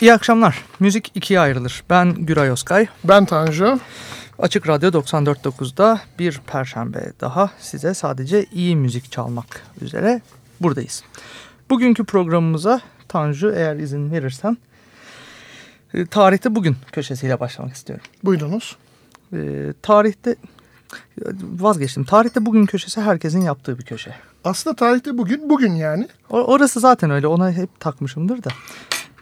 İyi akşamlar. Müzik ikiye ayrılır. Ben Güray Oskay. Ben Tanju. Açık Radyo 94.9'da bir perşembe daha size sadece iyi müzik çalmak üzere buradayız. Bugünkü programımıza Tanju eğer izin verirsen e, tarihte bugün köşesiyle başlamak istiyorum. Buyurunuz. E, tarihte vazgeçtim. Tarihte bugün köşesi herkesin yaptığı bir köşe. Aslında tarihte bugün bugün yani. Orası zaten öyle ona hep takmışımdır da.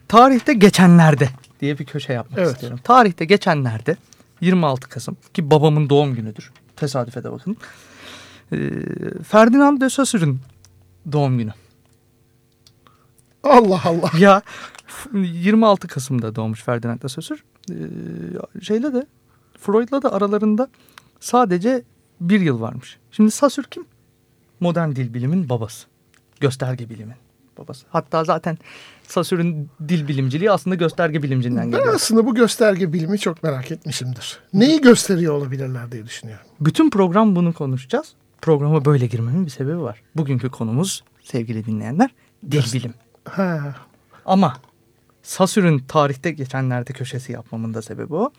Tarihte geçenlerde diye bir köşe yapmak evet. istiyorum. Tarihte geçenlerde 26 Kasım ki babamın doğum günüdür. Tesadüfe de bakın. E, Ferdinand de Saussure'ın doğum günü. Allah Allah. Ya 26 Kasım'da doğmuş Ferdinand de Saussure. Ee, şeyle de Freud'la da aralarında sadece bir yıl varmış. Şimdi Saussure kim? Modern dil bilimin babası. Gösterge bilimin babası. Hatta zaten Saussure'un dil bilimciliği aslında gösterge bilimcinden geliyor. Ben aslında bu gösterge bilimi çok merak etmişimdir. Neyi gösteriyor olabilirler diye düşünüyorum. Bütün program bunu konuşacağız. Programa böyle girmemin bir sebebi var. Bugünkü konumuz sevgili dinleyenler dil Göst bilim. Ha. Ama Sasur'un tarihte geçenlerde köşesi yapmamın da sebebi o.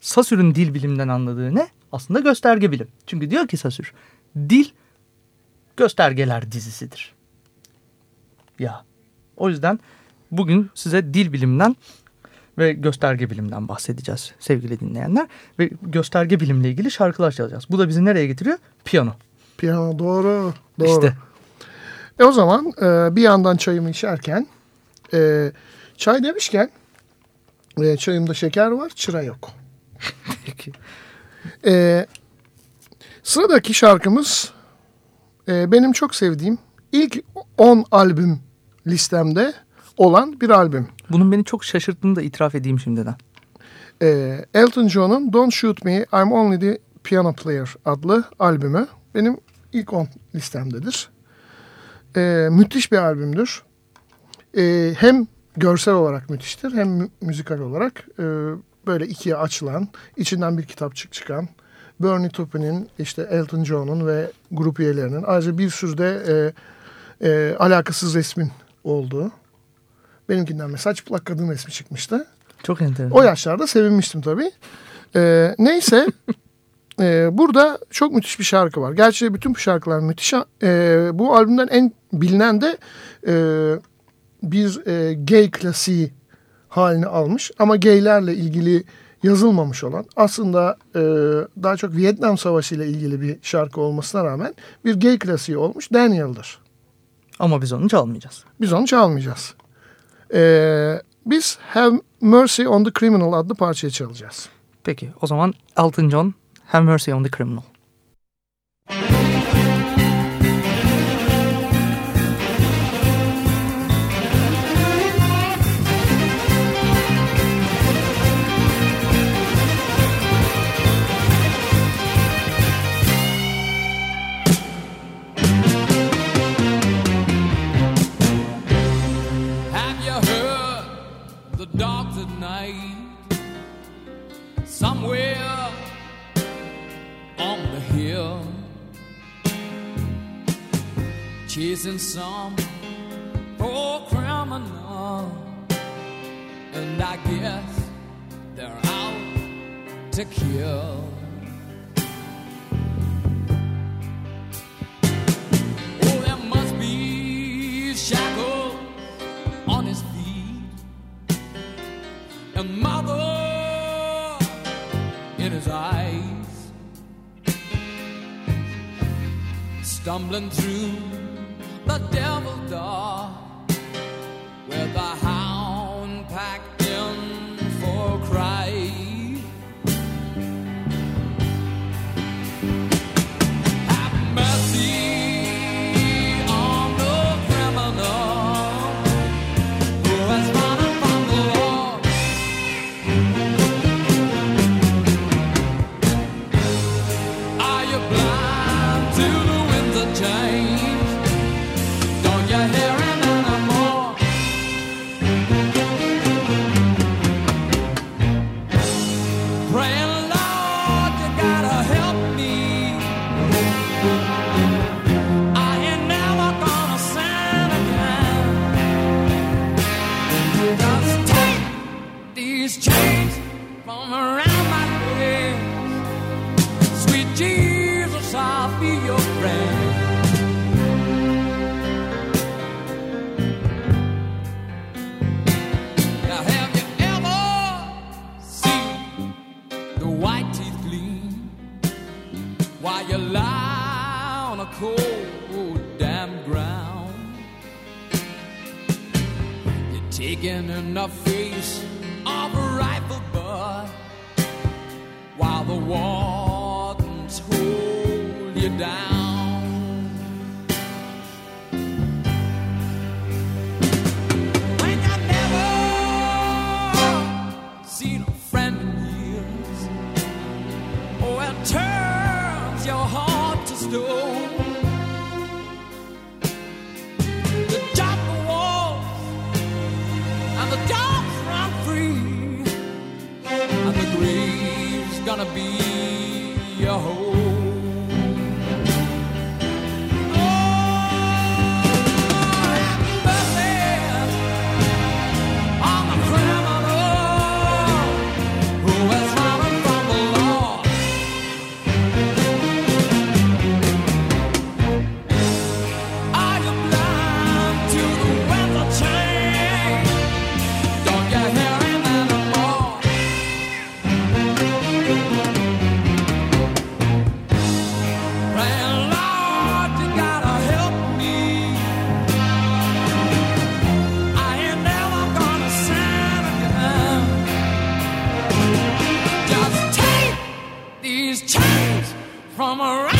Sasur'un dil bilimden anladığı ne? Aslında gösterge bilim. Çünkü diyor ki Sasur, dil göstergeler dizisidir. Ya o yüzden bugün size dil bilimden ve gösterge bilimden bahsedeceğiz sevgili dinleyenler. Ve gösterge bilimle ilgili şarkılar çalacağız. Bu da bizi nereye getiriyor? Piyano. Piyano doğru. Doğru. İşte e o zaman e, bir yandan çayımı içerken e, çay demişken e, çayımda şeker var çıra yok. Peki. E, sıradaki şarkımız e, benim çok sevdiğim ilk 10 albüm listemde olan bir albüm. Bunun beni çok şaşırttığını da itiraf edeyim şimdiden. E, Elton John'un Don't Shoot Me I'm Only the Piano Player adlı albümü benim ilk 10 listemdedir. E, müthiş bir albümdür. E, hem görsel olarak müthiştir hem müzikal olarak e, böyle ikiye açılan, içinden bir kitapçık çıkan, Bernie Taupin'in, işte Elton John'un ve grup üyelerinin ayrıca bir sürü de e, e, alakasız resmin olduğu. Benimkinden mesela çıplak kadın resmi çıkmıştı. Çok enteresan. O yaşlarda sevinmiştim tabii. E, neyse e, burada çok müthiş bir şarkı var. Gerçi bütün bu şarkılar müthiş. E, bu albümden en bilinen de e, bir e, gay klasiği halini almış. Ama gaylerle ilgili yazılmamış olan aslında e, daha çok Vietnam Savaşı ile ilgili bir şarkı olmasına rağmen bir gay klasiği olmuş Daniel'dır. Ama biz onu çalmayacağız. Biz onu çalmayacağız. Ee, biz Have Mercy on the Criminal adlı parçayı çalacağız. Peki o zaman Elton John Have Mercy on the Criminal. Chasing some poor criminal. And I guess they're out to kill. Oh, there must be shackles on his feet. And mother in his eyes. Stumbling through the devil door Just take these chains from around my waist. Sweet Jesus, I'll be your friend. Have you ever seen the white teeth gleam while you lie on a cold? digging in the face of a rifle butt while the wardens hold you down. When I never seen a friend in years, oh, it turns your heart to stone. wanna be your host. come around.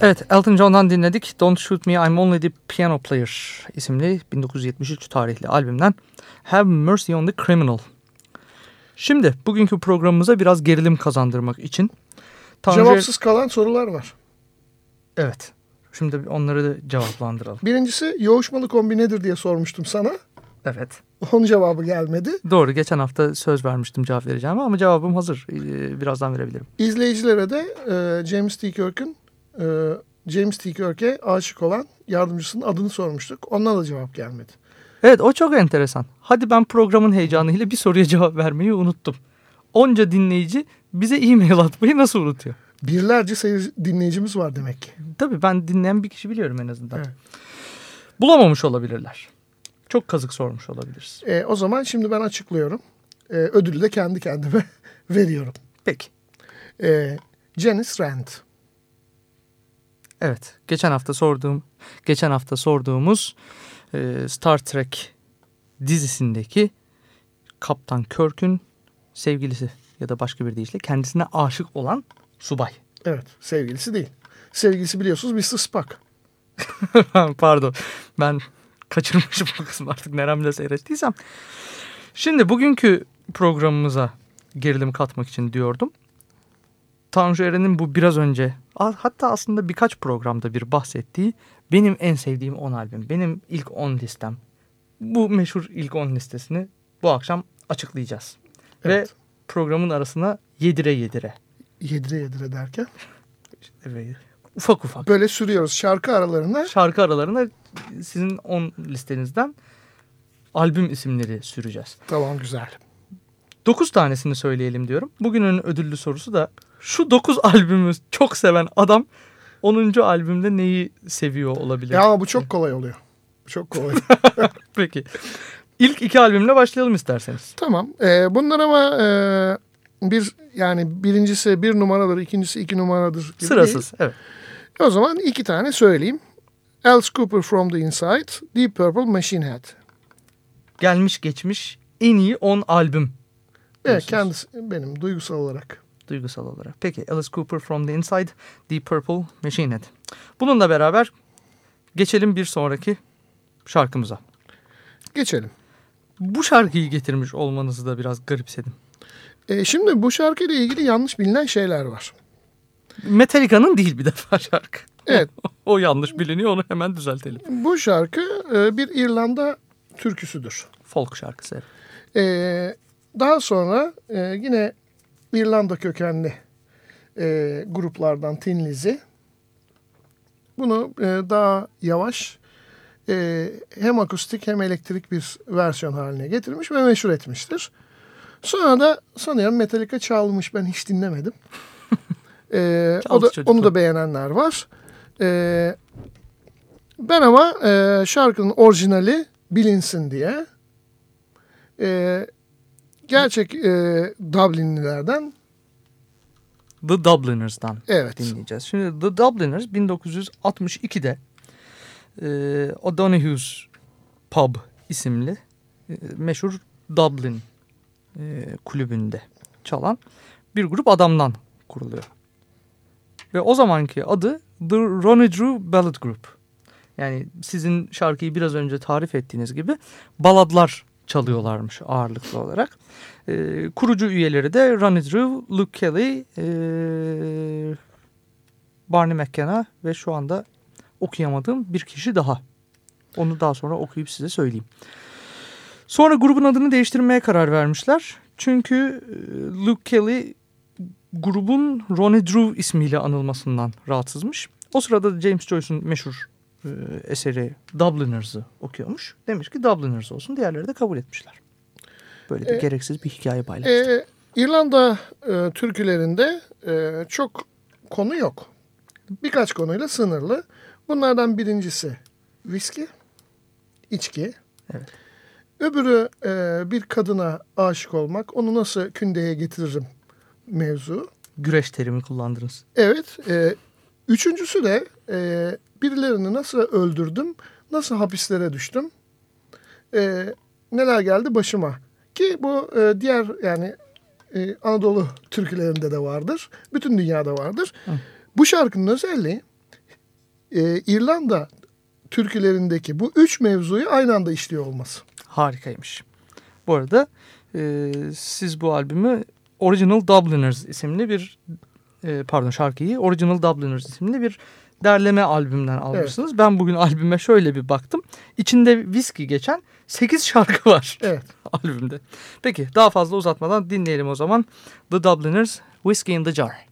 Evet Elton John'dan dinledik. Don't Shoot Me I'm Only the Piano Player isimli 1973 tarihli albümden Have Mercy on the Criminal. Şimdi bugünkü programımıza biraz gerilim kazandırmak için Tanrı... Cevapsız kalan sorular var. Evet. Şimdi onları da cevaplandıralım. Birincisi yoğuşmalı kombi nedir diye sormuştum sana. Evet. Onun cevabı gelmedi. Doğru. Geçen hafta söz vermiştim cevap vereceğim ama cevabım hazır. Ee, birazdan verebilirim. İzleyicilere de e, James T. Kirk'ün e, James T. Kirk'e aşık olan yardımcısının adını sormuştuk. Ondan da cevap gelmedi. Evet o çok enteresan. Hadi ben programın heyecanıyla bir soruya cevap vermeyi unuttum. Onca dinleyici bize e-mail atmayı nasıl unutuyor? Birlerce seyir dinleyicimiz var demek ki. Tabii ben dinleyen bir kişi biliyorum en azından. Evet. Bulamamış olabilirler. Çok kazık sormuş olabiliriz. E, o zaman şimdi ben açıklıyorum. e, ödülü de kendi kendime veriyorum. Peki. E, Janice Rand. Evet. Geçen hafta sorduğum, geçen hafta sorduğumuz e, Star Trek dizisindeki Kaptan Kirk'ün sevgilisi ya da başka bir deyişle kendisine aşık olan subay. Evet, sevgilisi değil. Sevgilisi biliyorsunuz Mr. Spock. Pardon. Ben kaçırmışım bu kısmı artık neremle seyrettiysem. Şimdi bugünkü programımıza gerilim katmak için diyordum. Tanju Eren'in bu biraz önce hatta aslında birkaç programda bir bahsettiği benim en sevdiğim 10 albüm. Benim ilk 10 listem. Bu meşhur ilk 10 listesini bu akşam açıklayacağız. Evet. Ve programın arasına yedire yedire. Yedire yedire derken? Evet. Ufak ufak. Böyle sürüyoruz şarkı aralarına. Şarkı aralarına sizin 10 listenizden albüm isimleri süreceğiz. Tamam güzel. 9 tanesini söyleyelim diyorum. Bugünün ödüllü sorusu da şu 9 albümü çok seven adam 10. albümde neyi seviyor olabilir? Ya ama bu çok kolay oluyor. Çok kolay. Peki. İlk iki albümle başlayalım isterseniz. Tamam. Ee, bunlar ama e, bir yani birincisi bir numaradır, ikincisi iki numaradır. Gibi Sırasız, değil. evet. O zaman iki tane söyleyeyim. Alice Cooper From The Inside, Deep Purple Machine Head. Gelmiş geçmiş en iyi 10 albüm. Evet kendisi benim duygusal olarak. Duygusal olarak. Peki Alice Cooper From The Inside, Deep Purple Machine Head. Bununla beraber geçelim bir sonraki şarkımıza. Geçelim. Bu şarkıyı getirmiş olmanızı da biraz garipsedim. E, şimdi bu şarkıyla ilgili yanlış bilinen şeyler var. Metallica'nın değil bir defa şarkı. Evet. o yanlış biliniyor onu hemen düzeltelim. Bu şarkı e, bir İrlanda türküsüdür. Folk şarkısı. E, daha sonra e, yine İrlanda kökenli e, gruplardan Tin Lizzy bunu e, daha yavaş e, hem akustik hem elektrik bir versiyon haline getirmiş ve meşhur etmiştir. Sonra da sanıyorum Metallica çalmış ben hiç dinlemedim. e, o da, onu da beğenenler var. E, ben ama e, şarkının orijinali bilinsin diye e, gerçek e, Dublinlilerden The Dubliners'dan evet. dinleyeceğiz. Şimdi The Dubliners 1962'de e, O'Donoghue's Pub isimli e, meşhur Dublin e, kulübünde çalan bir grup adamdan kuruluyor. Ve o zamanki adı The Ronnie Drew Ballad Group. Yani sizin şarkıyı biraz önce tarif ettiğiniz gibi baladlar çalıyorlarmış ağırlıklı olarak. E, kurucu üyeleri de Ronnie Drew, Luke Kelly, e, Barney McKenna ve şu anda okuyamadığım bir kişi daha. Onu daha sonra okuyup size söyleyeyim. Sonra grubun adını değiştirmeye karar vermişler. Çünkü e, Luke Kelly grubun Ronnie Drew ismiyle anılmasından rahatsızmış. O sırada James Joyce'un meşhur e, eseri Dubliners'ı okuyormuş. Demiş ki Dubliners olsun. Diğerleri de kabul etmişler. Böyle de e, gereksiz bir hikaye paylaştı. E, İrlanda e, türkülerinde e, çok konu yok. Birkaç konuyla sınırlı. Bunlardan birincisi viski, içki. Evet. Öbürü e, bir kadına aşık olmak. Onu nasıl kündeye getiririm mevzu. Güreş terimi kullandınız. Evet. E, üçüncüsü de e, birilerini nasıl öldürdüm, nasıl hapislere düştüm, e, neler geldi başıma. Ki bu e, diğer yani e, Anadolu türkülerinde de vardır. Bütün dünyada vardır. Hı. Bu şarkının özelliği e, İrlanda türkülerindeki bu üç mevzuyu aynı anda işliyor olması. Harikaymış. Bu arada e, siz bu albümü Original Dubliners isimli bir e, pardon şarkıyı Original Dubliners isimli bir derleme albümden almışsınız. Evet. Ben bugün albüme şöyle bir baktım. İçinde viski geçen 8 şarkı var evet. albümde. Peki daha fazla uzatmadan dinleyelim o zaman. The Dubliners Whiskey in the Jar.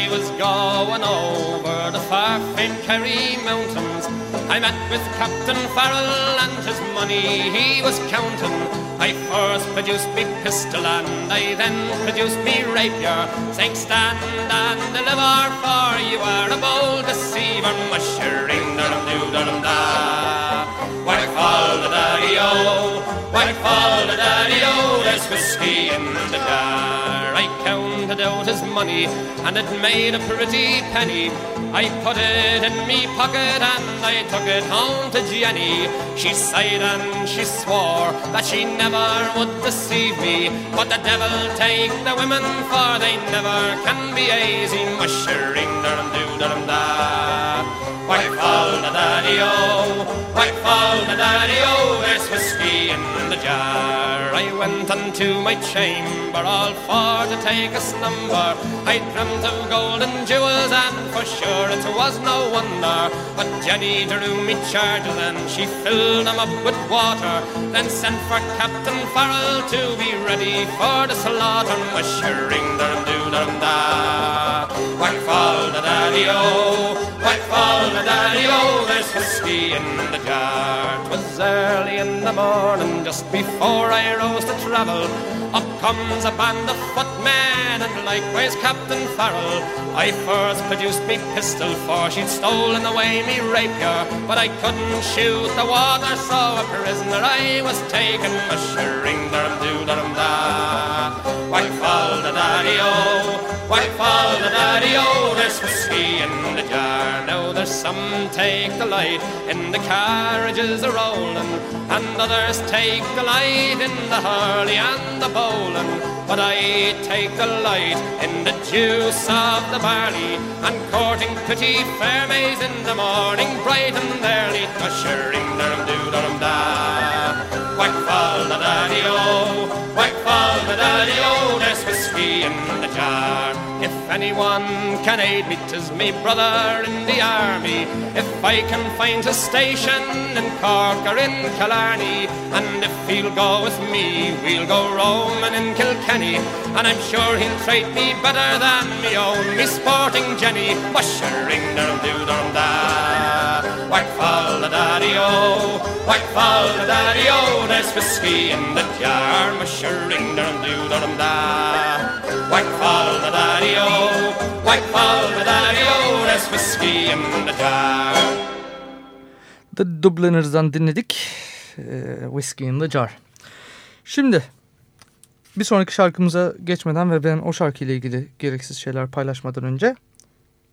I was going over the far famed Kerry Mountains, I met with Captain Farrell and his money he was counting. I first produced me pistol and I then produced me rapier, saying stand and deliver, for you are a bold deceiver, mushering dum doo dum da. Whack fall the daddy-o, whack fall the daddy-o, there's whiskey in the jar. I out his money and it made a pretty penny. I put it in me pocket and I took it home to Jenny. She sighed and she swore that she never would deceive me. But the devil take the women, for they never can be easy. Mushering dum doo dum da. Whack fall the daddy-o, whack fall the daddy-o, there's whiskey in the jar. I went unto my chamber all for to take a slumber. I dreamt of gold and jewels and for sure it was no wonder. But Jenny drew me charges and she filled them up with water. Then sent for Captain Farrell to be ready for the slaughter. Mushering dum doo dum da. Whack fall daddy-o, the daddy-o, there's whiskey in the jar. Twas early in the morning, just before I rose to travel. Up comes a band of footmen and likewise Captain Farrell. I first produced me pistol for she'd stolen away me rapier, but I couldn't shoot the water, so a prisoner I was taken. Mushering dum some take delight in the carriages a rolling, and others take delight in the hurley and the bowling. But I take delight in the juice of the barley, and courting pretty fair maids in the morning, bright and early, ushering dum doo dum da. Whack fall the daddy-o, oh. whack fall the daddy-o, oh. there's whiskey in the jar. If anyone can aid me, 'tis me brother in the army. If I can find a station in Cork or in Killarney, and if he'll go with me, we'll go roaming in Kilkenny. And I'm sure he'll treat me better than me own, me sporting Jenny, dum doo dum da. Whack fall the daddy-o, whack fall the daddy-o, there's whiskey in the jar, mushering doo dum da. Whack fall the daddy-o, whack fall the daddy-o, there's whiskey in the jar. The Dubliners'dan dinledik. Ee, Whiskey in the Jar. Şimdi bir sonraki şarkımıza geçmeden ve ben o şarkıyla ilgili gereksiz şeyler paylaşmadan önce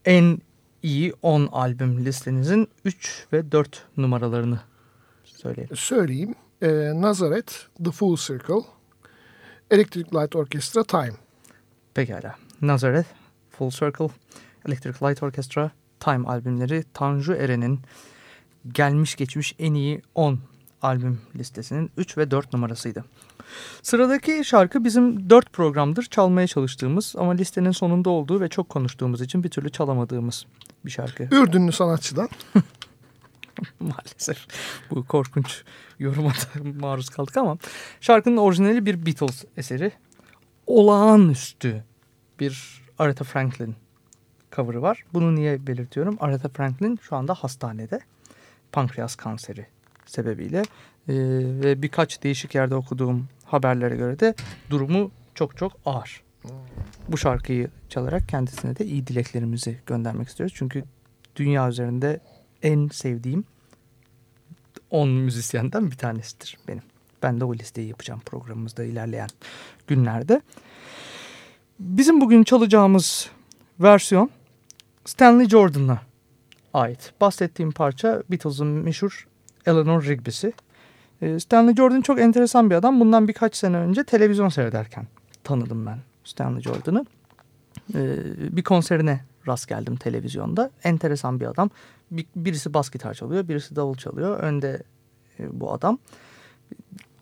en iyi 10 albüm listenizin 3 ve 4 numaralarını söyleyin. Söyleyeyim. Ee, Nazareth, The Full Circle, Electric Light Orchestra, Time. Pekala. Nazareth, Full Circle, Electric Light Orchestra, Time albümleri Tanju Eren'in gelmiş geçmiş en iyi 10 albüm listesinin 3 ve 4 numarasıydı. Sıradaki şarkı bizim 4 programdır çalmaya çalıştığımız ama listenin sonunda olduğu ve çok konuştuğumuz için bir türlü çalamadığımız bir şarkı. Ürdünlü sanatçıdan. Maalesef bu korkunç yoruma maruz kaldık ama şarkının orijinali bir Beatles eseri. Olağanüstü bir Aretha Franklin cover'ı var. Bunu niye belirtiyorum? Aretha Franklin şu anda hastanede. Pankreas kanseri sebebiyle ee, ve birkaç değişik yerde okuduğum haberlere göre de durumu çok çok ağır. Bu şarkıyı çalarak kendisine de iyi dileklerimizi göndermek istiyoruz. Çünkü dünya üzerinde en sevdiğim 10 müzisyenden bir tanesidir benim. Ben de o listeyi yapacağım programımızda ilerleyen günlerde. Bizim bugün çalacağımız versiyon Stanley Jordan'a ait. Bahsettiğim parça Beatles'ın meşhur Eleanor Rigby'si. Stanley Jordan çok enteresan bir adam. Bundan birkaç sene önce televizyon seyrederken tanıdım ben Stanley Jordan'ı. Bir konserine rast geldim televizyonda. Enteresan bir adam. Birisi bas gitar çalıyor, birisi davul çalıyor. Önde bu adam.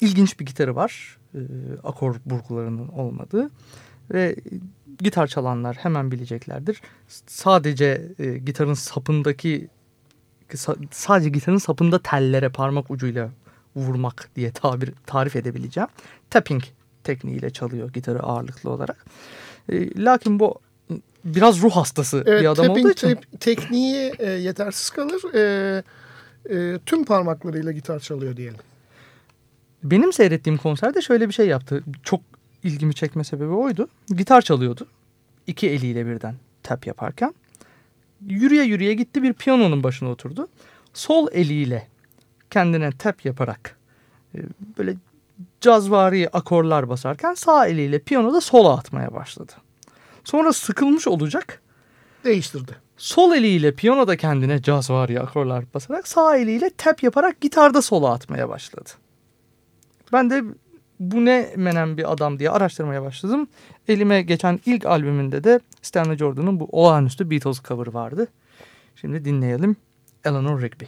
İlginç bir gitarı var. Akor burgularının olmadığı. Ve gitar çalanlar hemen bileceklerdir. Sadece gitarın sapındaki sadece gitarın sapında tellere parmak ucuyla vurmak diye tabir tarif edebileceğim. Tapping tekniğiyle çalıyor gitarı ağırlıklı olarak. E, lakin bu biraz ruh hastası evet, bir adam olduğu için. Te tekniği e, yetersiz kalır. E, e, tüm parmaklarıyla gitar çalıyor diyelim. Benim seyrettiğim konserde şöyle bir şey yaptı. Çok ilgimi çekme sebebi oydu. Gitar çalıyordu. İki eliyle birden tap yaparken. Yürüye yürüye gitti bir piyanonun başına oturdu. Sol eliyle kendine tap yaparak e, böyle cazvari akorlar basarken sağ eliyle piyanoda sola atmaya başladı. Sonra sıkılmış olacak. Değiştirdi. Sol eliyle piyanoda kendine cazvari akorlar basarak sağ eliyle tap yaparak gitarda sola atmaya başladı. Ben de bu ne menen bir adam diye araştırmaya başladım. Elime geçen ilk albümünde de Stanley Jordan'ın bu olağanüstü Beatles cover vardı. Şimdi dinleyelim Eleanor Rigby.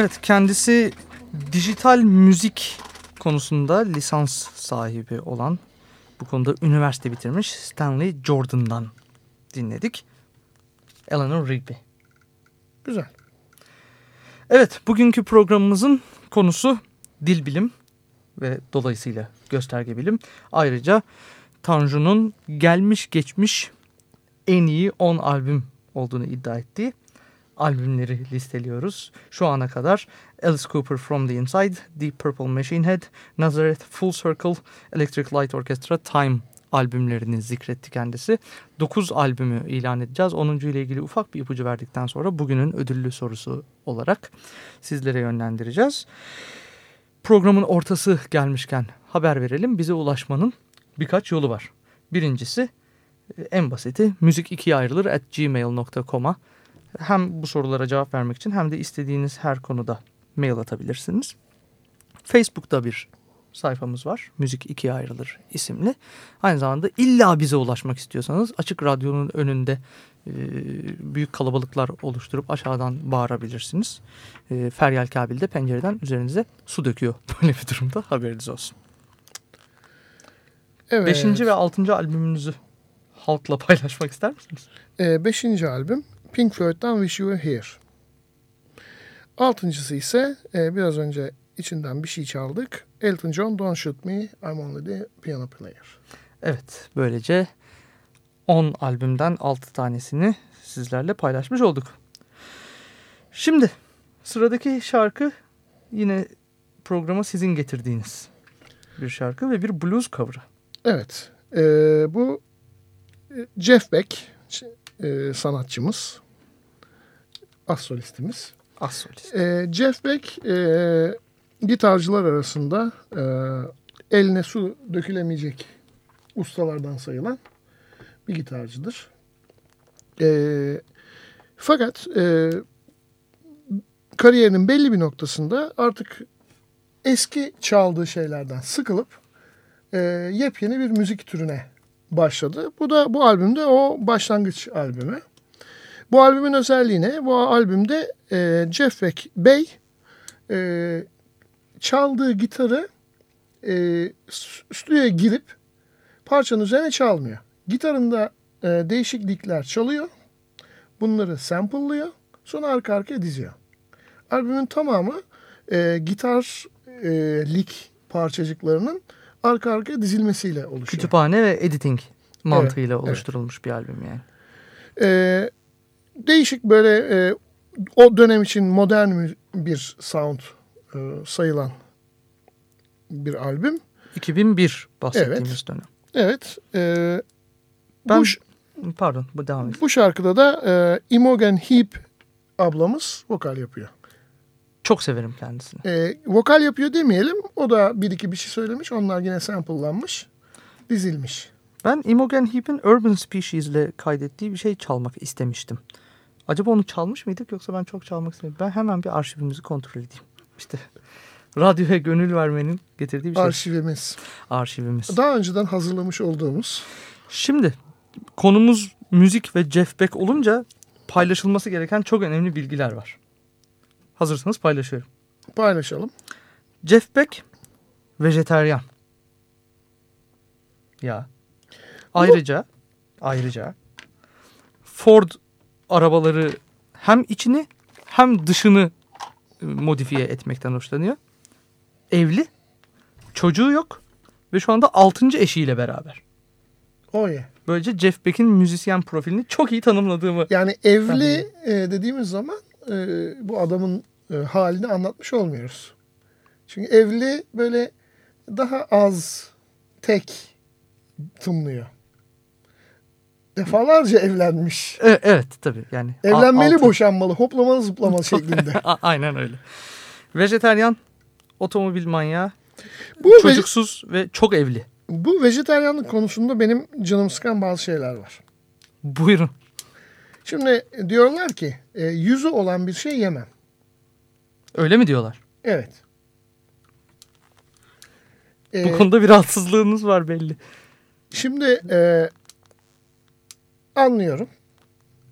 Evet kendisi dijital müzik konusunda lisans sahibi olan bu konuda üniversite bitirmiş Stanley Jordan'dan dinledik. Eleanor Rigby. Güzel. Evet bugünkü programımızın konusu dil bilim ve dolayısıyla gösterge bilim. Ayrıca Tanju'nun gelmiş geçmiş en iyi 10 albüm olduğunu iddia ettiği albümleri listeliyoruz. Şu ana kadar Alice Cooper From The Inside, Deep Purple Machine Head, Nazareth Full Circle, Electric Light Orchestra, Time albümlerini zikretti kendisi. 9 albümü ilan edeceğiz. 10. ile ilgili ufak bir ipucu verdikten sonra bugünün ödüllü sorusu olarak sizlere yönlendireceğiz. Programın ortası gelmişken haber verelim. Bize ulaşmanın birkaç yolu var. Birincisi en basiti müzik ikiye ayrılır at gmail.com'a hem bu sorulara cevap vermek için hem de istediğiniz her konuda mail atabilirsiniz. Facebook'ta bir sayfamız var. Müzik ikiye ayrılır isimli. Aynı zamanda illa bize ulaşmak istiyorsanız Açık Radyo'nun önünde e, büyük kalabalıklar oluşturup aşağıdan bağırabilirsiniz. E, Feryal Kabil de pencereden üzerinize su döküyor. Böyle bir durumda haberiniz olsun. Evet. Beşinci ve altıncı albümünüzü halkla paylaşmak ister misiniz? Ee, beşinci albüm Pink Floyd'dan Wish You Were Here. Altıncısı ise e, biraz önce içinden bir şey çaldık. Elton John Don't Shoot Me I'm Only the Piano Player. Evet böylece 10 albümden 6 tanesini sizlerle paylaşmış olduk. Şimdi sıradaki şarkı yine programa sizin getirdiğiniz bir şarkı ve bir blues cover'ı. Evet. E, bu e, Jeff Beck e, sanatçımız. As solistimiz. As solist. E, Jeff Beck e, gitarcılar arasında e, eline su dökülemeyecek ustalardan sayılan bir gitarcıdır. E, fakat e, kariyerinin belli bir noktasında artık eski çaldığı şeylerden sıkılıp e, yepyeni bir müzik türüne başladı. Bu da bu albümde o başlangıç albümü. Bu albümün özelliği ne? Bu albümde e, Jeff Beck Bey e, çaldığı gitarı e, stüdyoya girip parçanın üzerine çalmıyor. Gitarında e, değişiklikler çalıyor. Bunları sample'lıyor. Sonra arka arkaya diziyor. Albümün tamamı e, gitar e, lik parçacıklarının arka arkaya dizilmesiyle oluşuyor. Kütüphane ve editing mantığıyla evet, oluşturulmuş evet. bir albüm yani. E, değişik böyle e, o dönem için modern bir sound e, sayılan bir albüm. 2001 bahsettiğimiz evet. dönem. Evet. E, ben, bu, pardon bu devam edin. Bu şarkıda da e, Imogen Heap ablamız vokal yapıyor. Çok severim kendisini. E, vokal yapıyor demeyelim. O da bir iki bir şey söylemiş. Onlar yine sample'lanmış. Dizilmiş. Ben Imogen Heap'in Urban Species ile kaydettiği bir şey çalmak istemiştim. Acaba onu çalmış mıydık yoksa ben çok çalmak istemedim. Ben hemen bir arşivimizi kontrol edeyim. İşte radyoya gönül vermenin getirdiği bir şey. Arşivimiz. Arşivimiz. Daha önceden hazırlamış olduğumuz. Şimdi konumuz müzik ve Jeff Beck olunca paylaşılması gereken çok önemli bilgiler var. Hazırsanız paylaşıyorum. Paylaşalım. Jeff Beck vejeteryan. Ya. Ayrıca ayrıca Ford arabaları hem içini hem dışını modifiye etmekten hoşlanıyor. Evli. Çocuğu yok. Ve şu anda altıncı eşiyle beraber. Oh yeah. Böylece Jeff Beck'in müzisyen profilini çok iyi tanımladığımı. Yani evli e, dediğimiz zaman e, bu adamın e, halini anlatmış olmuyoruz. Çünkü evli böyle daha az tek tınlıyor. Defalarca evlenmiş. Evet, evet tabii yani. Evlenmeli altı. boşanmalı hoplamalı zıplamalı şeklinde. Aynen öyle. Vejeteryan, otomobil manyağı, bu çocuksuz ve, ve çok evli. Bu vejeteryanlık konusunda benim canım sıkan bazı şeyler var. Buyurun. Şimdi diyorlar ki e, yüzü olan bir şey yemem. Öyle mi diyorlar? Evet. Bu ee, konuda bir rahatsızlığınız var belli. Şimdi e, anlıyorum.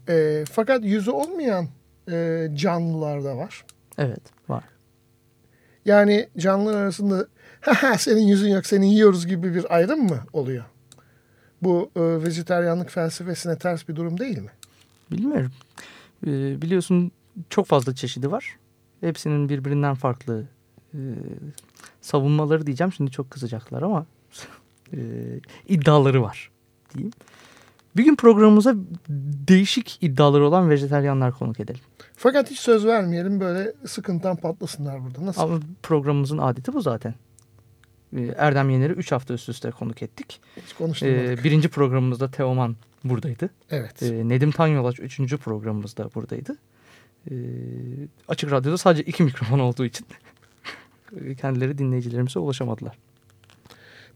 E, fakat yüzü olmayan e, canlılar da var. Evet var. Yani canlılar arasında senin yüzün yok seni yiyoruz gibi bir ayrım mı oluyor? Bu e, vejeteryanlık felsefesine ters bir durum değil mi? Bilmiyorum. Ee, biliyorsun çok fazla çeşidi var. Hepsinin birbirinden farklı e, savunmaları diyeceğim. Şimdi çok kızacaklar ama e, iddiaları var diyeyim. Bir gün programımıza değişik iddiaları olan vejeteryanlar konuk edelim. Fakat hiç söz vermeyelim böyle sıkıntıdan patlasınlar burada. Nasıl? Ama programımızın adeti bu zaten. Ee, Erdem Yener'i 3 hafta üst üste konuk ettik. Hiç konuşturmadık. Ee, birinci programımızda Teoman buradaydı. evet. Ee, Nedim Tanyolaç üçüncü programımızda buradaydı. Ee, açık Radyo'da sadece iki mikrofon olduğu için kendileri dinleyicilerimize ulaşamadılar.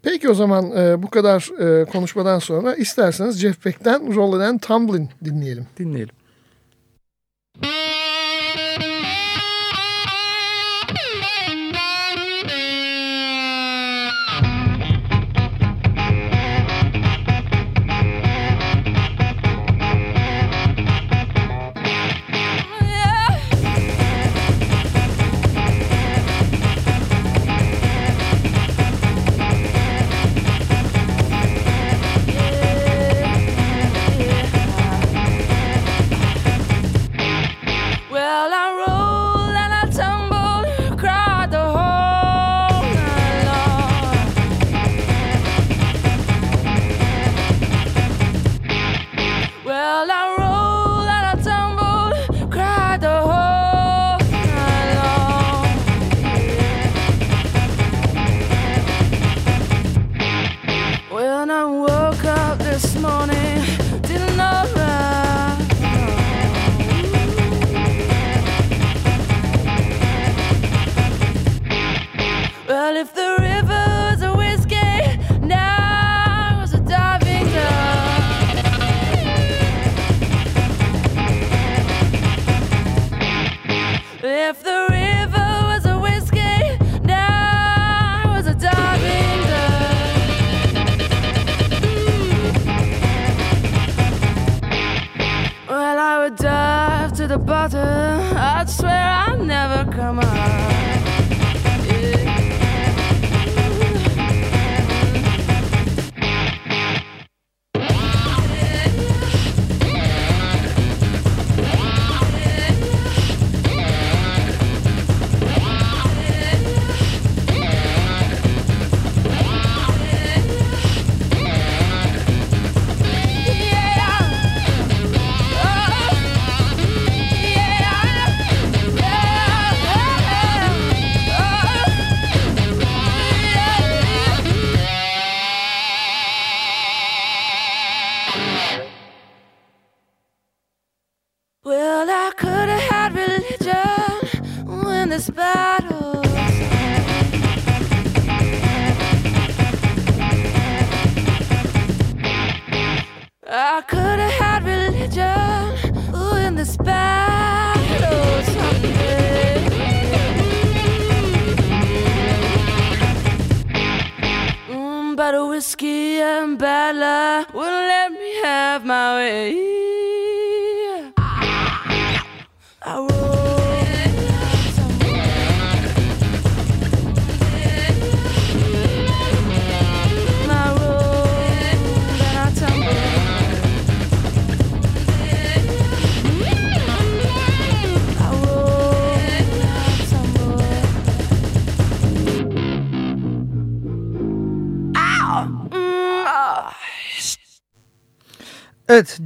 Peki o zaman e, bu kadar e, konuşmadan sonra isterseniz Jeff Beck'ten Roll and Tumblin dinleyelim. Dinleyelim.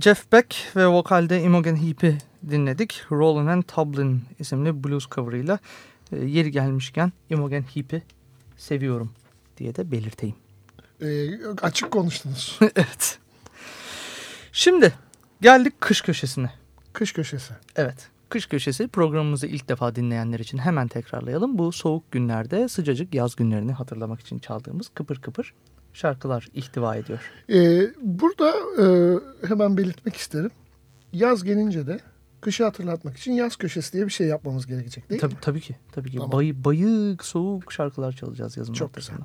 Jeff Beck ve vokalde Imogen Heap'i dinledik. Rollin and Tublin isimli blues cover'ıyla e, yeri gelmişken Imogen Heap'i seviyorum diye de belirteyim. E, açık konuştunuz. evet. Şimdi geldik kış köşesine. Kış köşesi. Evet. Kış köşesi programımızı ilk defa dinleyenler için hemen tekrarlayalım. Bu soğuk günlerde sıcacık yaz günlerini hatırlamak için çaldığımız kıpır kıpır şarkılar ihtiva ediyor. E, burada e, hemen belirtmek isterim. Yaz gelince de kışı hatırlatmak için yaz köşesi diye bir şey yapmamız gerekecek değil Tabii, mi? tabii ki. Tabii ki. Tamam. Bayı, bayık, soğuk şarkılar çalacağız yazın Çok ortasında.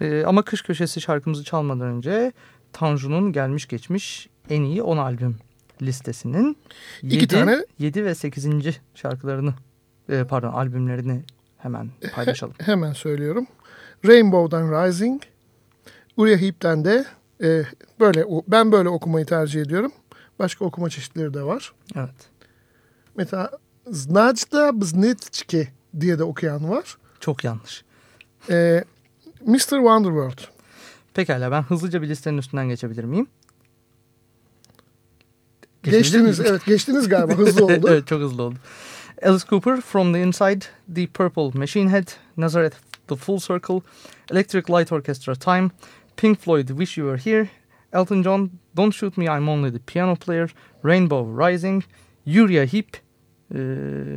Ee, ama kış köşesi şarkımızı çalmadan önce Tanju'nun gelmiş geçmiş en iyi 10 albüm listesinin İki 7, tane- 7 ve 8. şarkılarını e, pardon albümlerini hemen paylaşalım. Hemen söylüyorum. Rainbow'dan Rising. Uriah Heep'ten de e, böyle ben böyle okumayı tercih ediyorum. Başka okuma çeşitleri de var. Evet. Mesela Znajda Bznitski diye de okuyan var. Çok yanlış. E, Mr. Wonderworld. Pekala ben hızlıca bir listenin üstünden geçebilir miyim? Geçebilir Geçtiniz miyim? evet geçtiniz galiba hızlı oldu. evet çok hızlı oldu. Alice Cooper, From the Inside, The Purple Machine Head, Nazareth, The Full Circle, Electric Light Orchestra, Time, Pink Floyd, Wish You Were Here, Elton John, Don't Shoot Me, I'm Only the Piano Player, Rainbow Rising, Uriah Heep, e,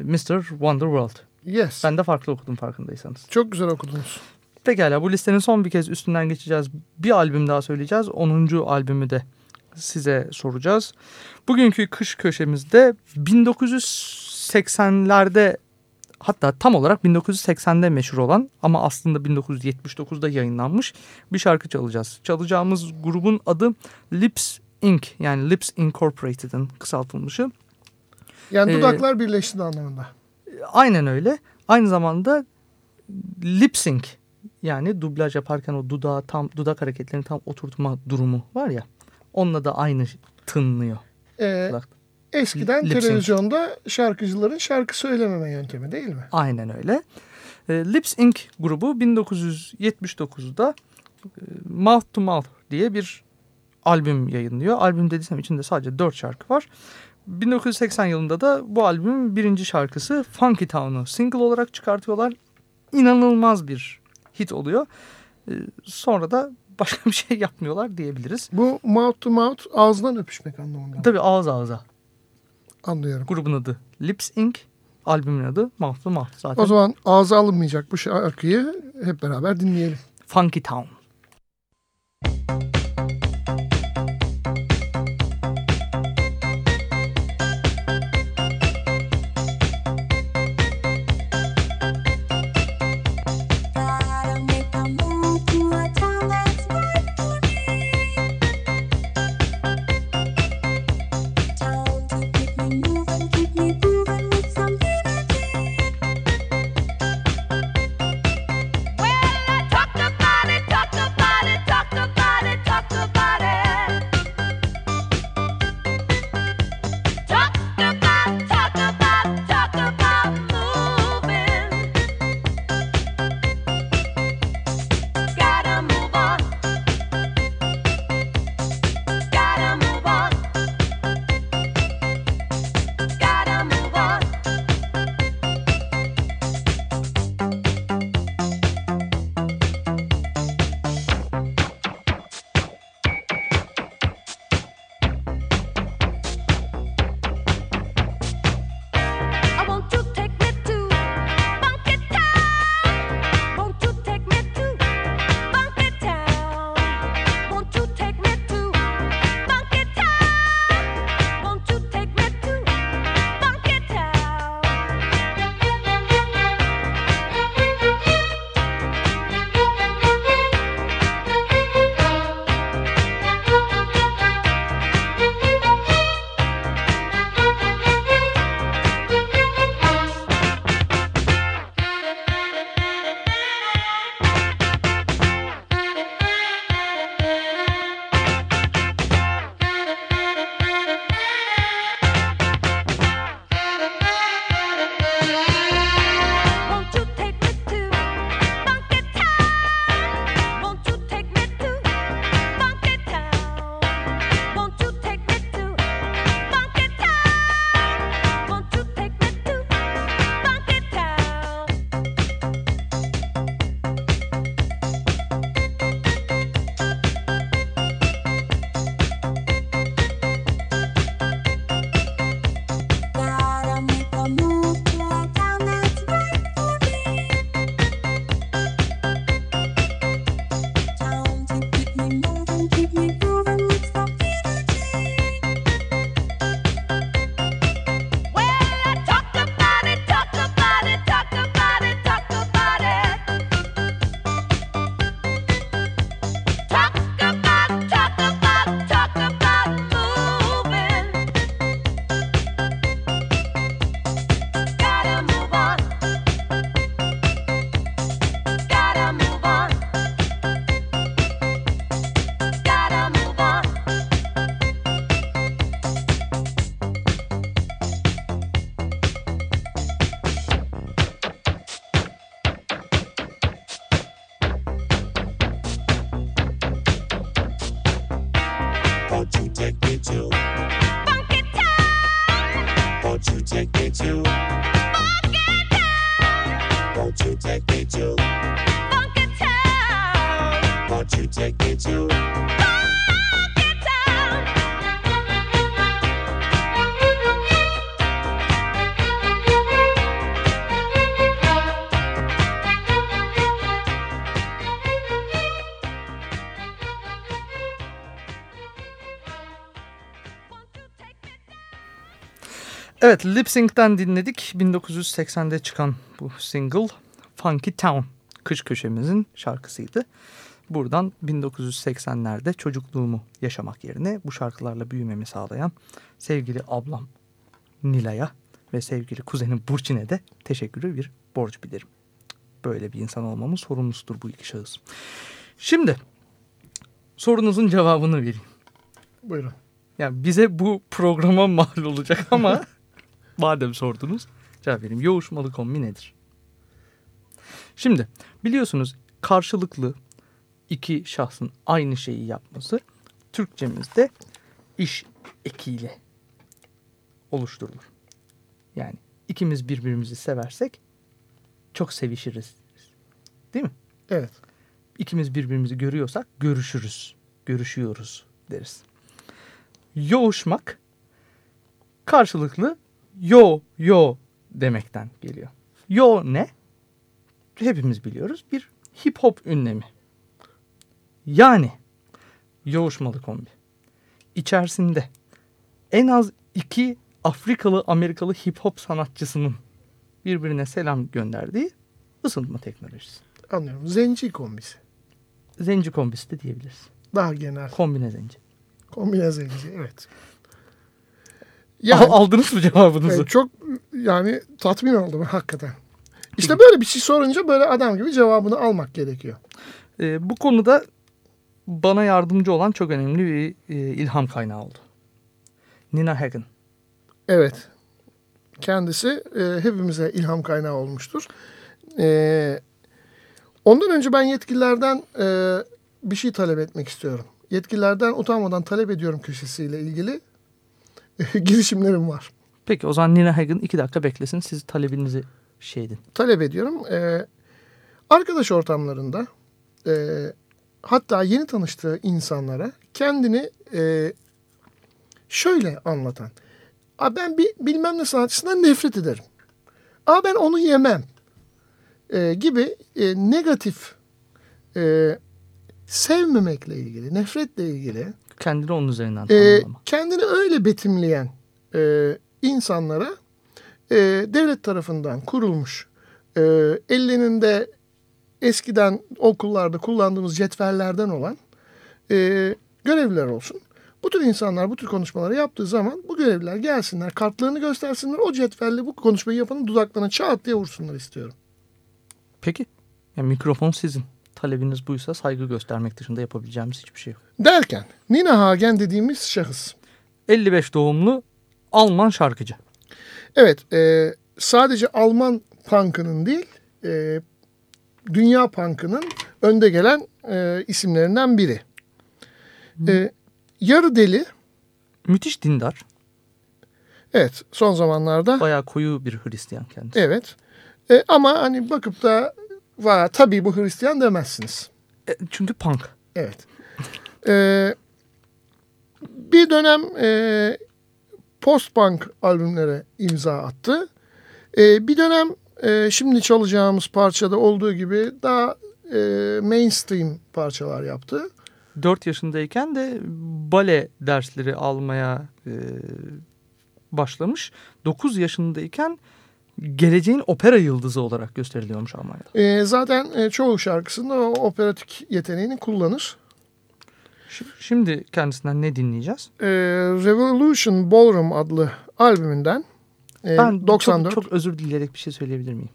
Mr. Wonderworld. Yes. Ben de farklı okudum farkındaysanız. Çok güzel okudunuz. Pekala bu listenin son bir kez üstünden geçeceğiz. Bir albüm daha söyleyeceğiz. 10. albümü de size soracağız. Bugünkü kış köşemizde 1980'lerde hatta tam olarak 1980'de meşhur olan ama aslında 1979'da yayınlanmış bir şarkı çalacağız. Çalacağımız grubun adı Lips Inc. yani Lips Incorporated'ın kısaltılmışı. Yani Ee, dudaklar birleşti anlamında. Aynen öyle. Aynı zamanda lip sync yani dublaj yaparken o dudağı tam dudak hareketlerini tam oturtma durumu var ya. Onunla da aynı tınlıyor. Ee, kulakta. Eskiden Lip televizyonda şarkıcıların şarkı söylememe yöntemi değil mi? Aynen öyle. E, Lips Inc. grubu 1979'da e, Mouth to Mouth diye bir albüm yayınlıyor. Albüm dediysem içinde sadece 4 şarkı var. 1980 yılında da bu albümün birinci şarkısı Funky Town'u single olarak çıkartıyorlar. İnanılmaz bir hit oluyor. E, sonra da başka bir şey yapmıyorlar diyebiliriz. Bu mouth to mouth ağızdan öpüşmek anlamında. Tabii ağız ağza. Anlıyorum. Grubun adı Lips Inc. Albümün adı Mouth to Mouth. Zaten O zaman ağza alınmayacak bu şarkıyı hep beraber dinleyelim. Funky Town. Evet Lip Sync'ten dinledik. 1980'de çıkan bu single Funky Town kış köşemizin şarkısıydı. Buradan 1980'lerde çocukluğumu yaşamak yerine bu şarkılarla büyümemi sağlayan sevgili ablam Nilay'a ve sevgili kuzenim Burçin'e de teşekkürü bir borç bilirim. Böyle bir insan olmamın sorumlusudur bu iki şahıs. Şimdi sorunuzun cevabını vereyim. Buyurun. Yani bize bu programa mal olacak ama madem sordunuz cevap vereyim. Yoğuşmalı kombi nedir? Şimdi biliyorsunuz karşılıklı iki şahsın aynı şeyi yapması Türkçemizde iş ekiyle oluşturulur. Yani ikimiz birbirimizi seversek çok sevişiriz. Değil mi? Evet. İkimiz birbirimizi görüyorsak görüşürüz, görüşüyoruz deriz. Yoğuşmak karşılıklı yo yo demekten geliyor. Yo ne? Hepimiz biliyoruz bir hip hop ünlemi. Yani yoğuşmalı kombi. İçerisinde en az iki Afrikalı Amerikalı hip hop sanatçısının birbirine selam gönderdiği ısıtma teknolojisi. Anlıyorum. Zenci kombisi. Zenci kombisi de diyebiliriz. Daha genel. Kombine zenci. Kombine zenci. Evet. Al- Aldınız mı cevabınızı? Evet, çok yani tatmin oldum hakikaten. İşte böyle bir şey sorunca böyle adam gibi cevabını almak gerekiyor. Ee, bu konuda bana yardımcı olan çok önemli bir e, ilham kaynağı oldu. Nina Hagen. Evet. Kendisi e, hepimize ilham kaynağı olmuştur. E, ondan önce ben yetkililerden e, bir şey talep etmek istiyorum. Yetkililerden utanmadan talep ediyorum köşesiyle ilgili e, girişimlerim var. Peki o zaman Nina Hagen iki dakika beklesin. Siz talebinizi şey edin. talep ediyorum. Ee, arkadaş ortamlarında e, hatta yeni tanıştığı insanlara kendini e, şöyle anlatan. Aa, ben bir bilmem ne sanatçısından nefret ederim. Aa, ben onu yemem e, gibi e, negatif e, sevmemekle ilgili, nefretle ilgili Kendini onun üzerinden e, tanımlama. kendini öyle betimleyen e, insanlara e, devlet tarafından kurulmuş e, ellerinde eskiden okullarda kullandığımız cetvellerden olan e, görevliler olsun. Bu tür insanlar bu tür konuşmaları yaptığı zaman bu görevliler gelsinler, kartlarını göstersinler. O cetvelle bu konuşmayı yapanın dudaklarına çat diye vursunlar istiyorum. Peki. Yani mikrofon sizin. Talebiniz buysa saygı göstermek dışında yapabileceğimiz hiçbir şey yok. Derken Nina Hagen dediğimiz şahıs 55 doğumlu Alman şarkıcı. Evet, e, sadece Alman punk'ının değil, e, dünya punk'ının önde gelen e, isimlerinden biri. E, yarı deli, Müthiş dindar. evet son zamanlarda, Bayağı koyu bir Hristiyan kendisi. evet. E, ama hani bakıp da, va tabii bu Hristiyan demezsiniz. E, çünkü punk. Evet. E, bir dönem e, post-punk albümlere imza attı. E, bir dönem e, şimdi çalacağımız parçada olduğu gibi daha e, mainstream parçalar yaptı. 4 yaşındayken de bale dersleri almaya e, başlamış. 9 yaşındayken geleceğin opera yıldızı olarak gösteriliyormuş Almanya'da. E, zaten e, çoğu şarkısında o operatik yeteneğini kullanır. Şi- Şimdi kendisinden ne dinleyeceğiz? E, Revolution Ballroom adlı albümünden e, Ben 94. Çok, çok özür dileyerek bir şey söyleyebilir miyim?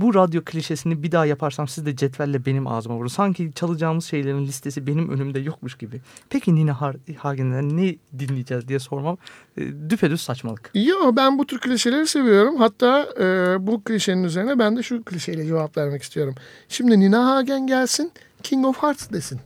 Bu radyo klişesini bir daha yaparsam siz de cetvelle benim ağzıma vurun. Sanki çalacağımız şeylerin listesi benim önümde yokmuş gibi. Peki Nina Hagen'den ne dinleyeceğiz diye sormam e, düpedüz saçmalık. Yo ben bu tür klişeleri seviyorum. Hatta e, bu klişenin üzerine ben de şu klişeyle cevap vermek istiyorum. Şimdi Nina Hagen gelsin King of Hearts desin.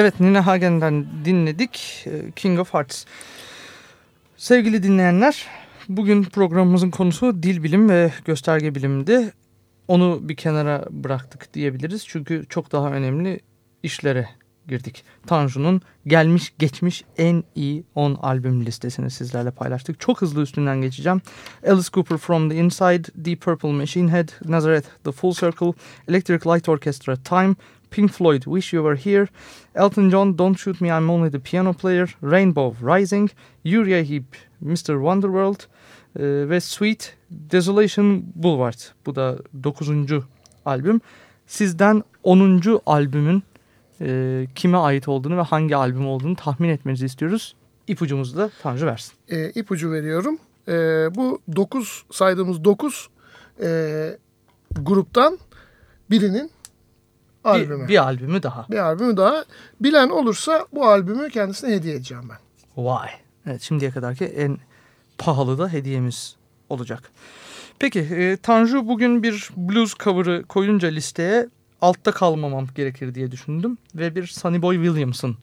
Evet Nina Hagen'den dinledik e, King of Hearts. Sevgili dinleyenler bugün programımızın konusu dil bilim ve gösterge bilimdi. Onu bir kenara bıraktık diyebiliriz çünkü çok daha önemli işlere girdik. Tanju'nun gelmiş geçmiş en iyi 10 albüm listesini sizlerle paylaştık. Çok hızlı üstünden geçeceğim. Alice Cooper From The Inside, Deep Purple Machine Head, Nazareth The Full Circle, Electric Light Orchestra Time, Pink Floyd Wish You Were Here, Elton John Don't Shoot Me I'm Only the Piano Player, Rainbow Rising, Uriah Heep Mr. Wonderworld e, ve Sweet Desolation Boulevard. Bu da 9. albüm. Sizden 10. albümün e, kime ait olduğunu ve hangi albüm olduğunu tahmin etmenizi istiyoruz. İpucumuzu da Tanrı versin. E, ipucu veriyorum. E, bu 9 saydığımız 9 e, gruptan birinin albümü. Bir, bir albümü daha. Bir albümü daha. Bilen olursa bu albümü kendisine hediye edeceğim ben. Vay. Evet şimdiye kadarki en pahalı da hediyemiz olacak. Peki e, Tanju bugün bir blues cover'ı koyunca listeye altta kalmamam gerekir diye düşündüm. Ve bir Sonny Boy Williams'ın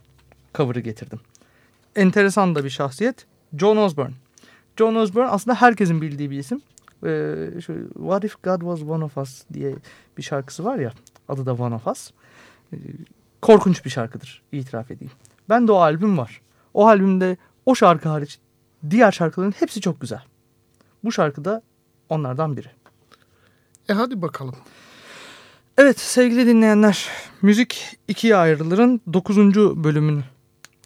cover'ı getirdim. Enteresan da bir şahsiyet. John Osborne. John Osborne aslında herkesin bildiği bir isim e, şu, What If God Was One Of Us diye bir şarkısı var ya adı da One Of Us. E, korkunç bir şarkıdır itiraf edeyim. Ben de o albüm var. O albümde o şarkı hariç diğer şarkıların hepsi çok güzel. Bu şarkı da onlardan biri. E hadi bakalım. Evet sevgili dinleyenler müzik ikiye ayrılırın 9. bölümünü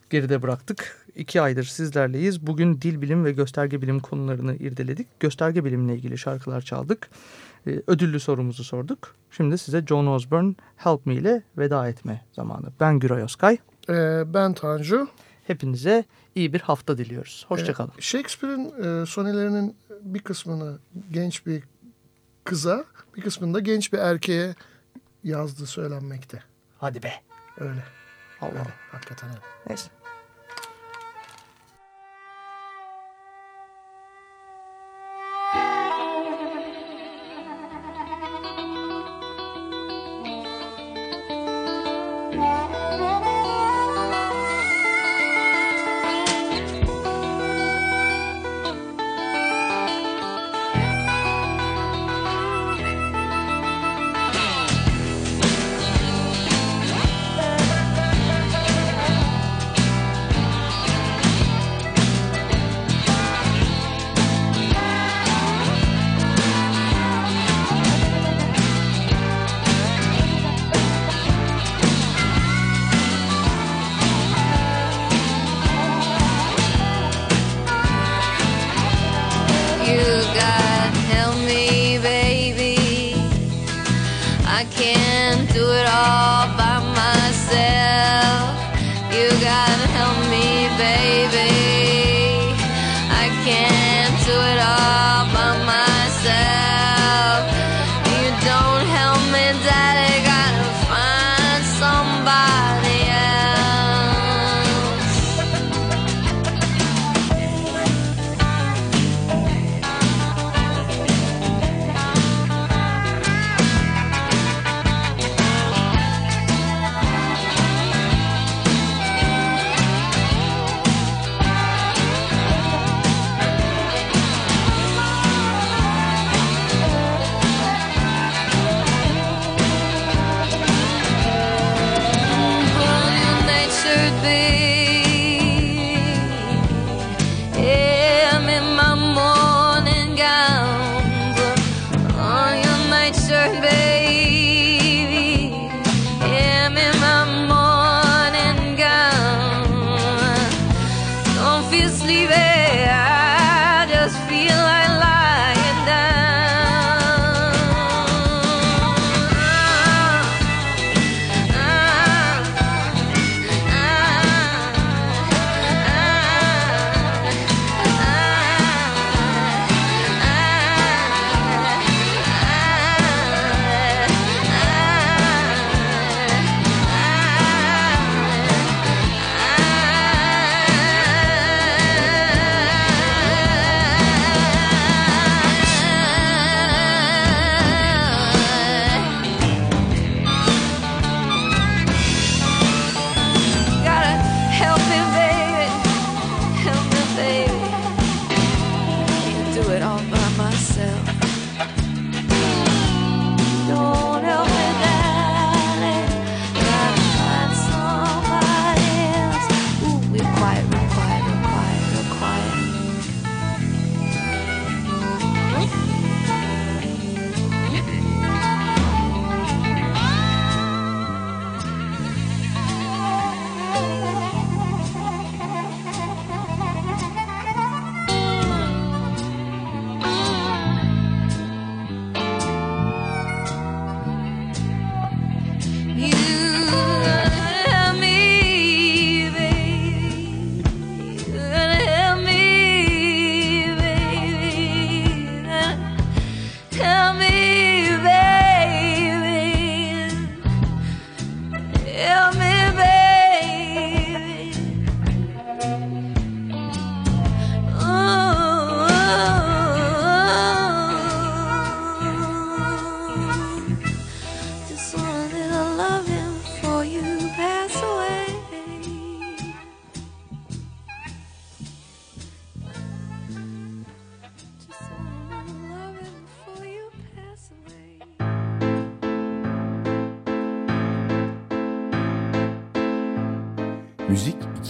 geride bıraktık. İki aydır sizlerleyiz. Bugün dil bilim ve gösterge bilim konularını irdeledik. Gösterge bilimle ilgili şarkılar çaldık. Ee, ödüllü sorumuzu sorduk. Şimdi size John Osborne Help Me ile veda etme zamanı. Ben Güray Özkay. E, ben Tanju. Hepinize iyi bir hafta diliyoruz. Hoşçakalın. E, Shakespeare'in e, sonelerinin bir kısmını genç bir kıza, bir kısmını da genç bir erkeğe yazdığı söylenmekte. Hadi be. Öyle. Allah. Öyle. Hakikaten öyle. Neyse.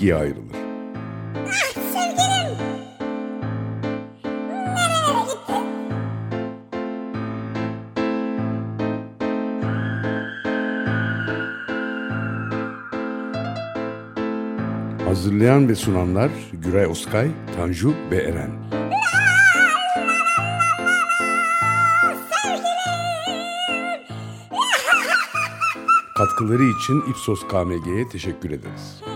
İkiye ayrılır. Sevgilim! Nerelere gittin? Hazırlayan ve sunanlar Güray Oskay, Tanju ve Eren. Katkıları için Ipsos KMG'ye teşekkür ederiz.